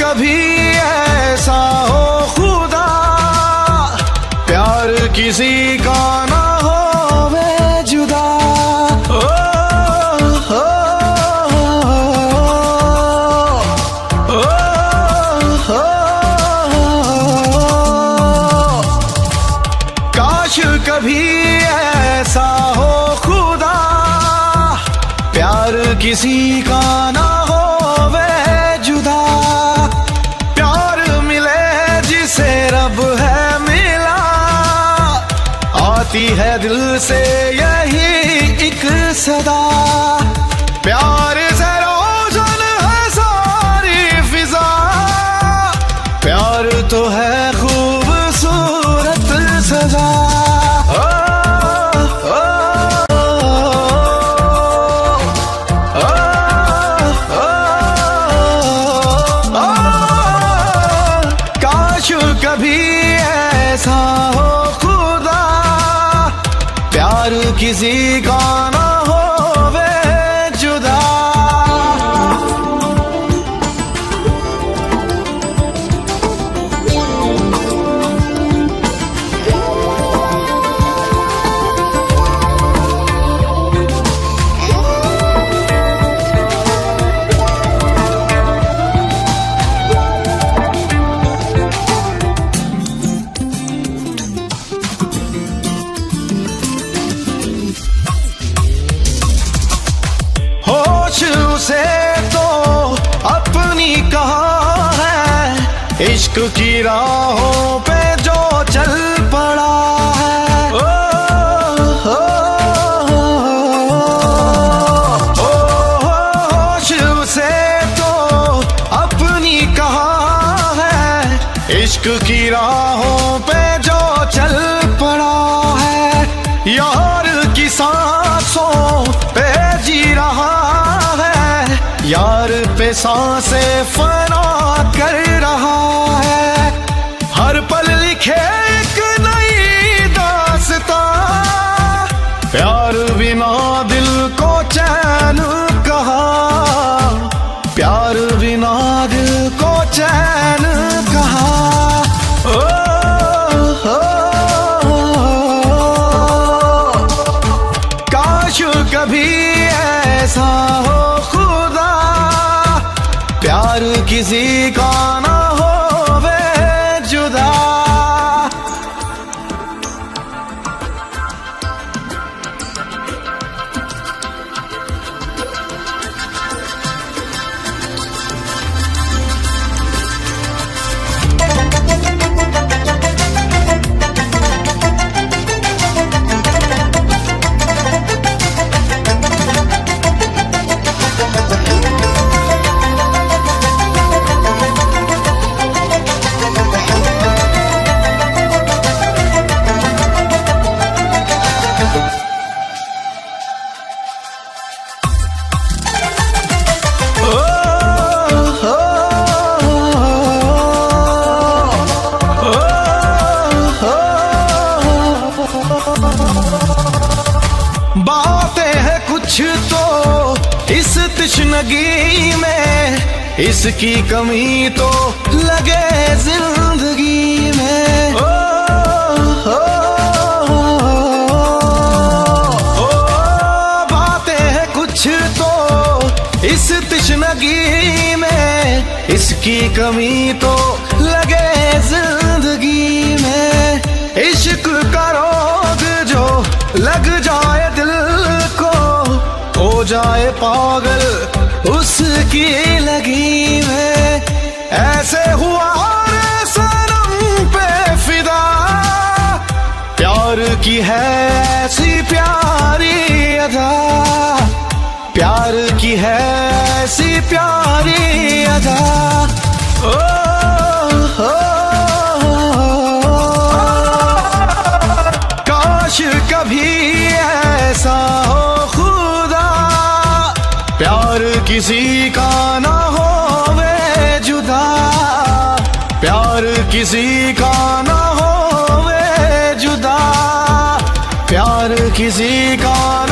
कभी ऐसा हो खुदा प्यार किसी का ना हो वे जुदा ओ, ओ, कभी ऐसा हो खुदा, प्यार किसी का ना हो वे जुदा। प्यार मिले जिसे रब है मिला, आती है दिल से यही एक सदा। प्यार प्यार किसी कहा है इश्क की राहों पे जो चल पड़ा है। ओ, ओ, ओ, से दो तो अपनी कहा है इश्क की राहों पे पे सांसे फना कर रहा है। हर पल लिखे एक नई दासता। प्यार बिना प्यार किसी का ना तिश्नगी में इसकी कमी तो लगे ज़िंदगी में ओ, ओ, ओ, बातें हैं कुछ तो इस तिश्नगी में इसकी कमी तो उसकी लगी है। ऐसे हुआ रे सनम पे फिदा। प्यार की है ऐसी प्यारी अदा। प्यार की है ऐसी प्यारी अदा। ओ, और किसी का ना हो वे जुदा। प्यार किसी का ना हो वे जुदा। प्यार किसी का ना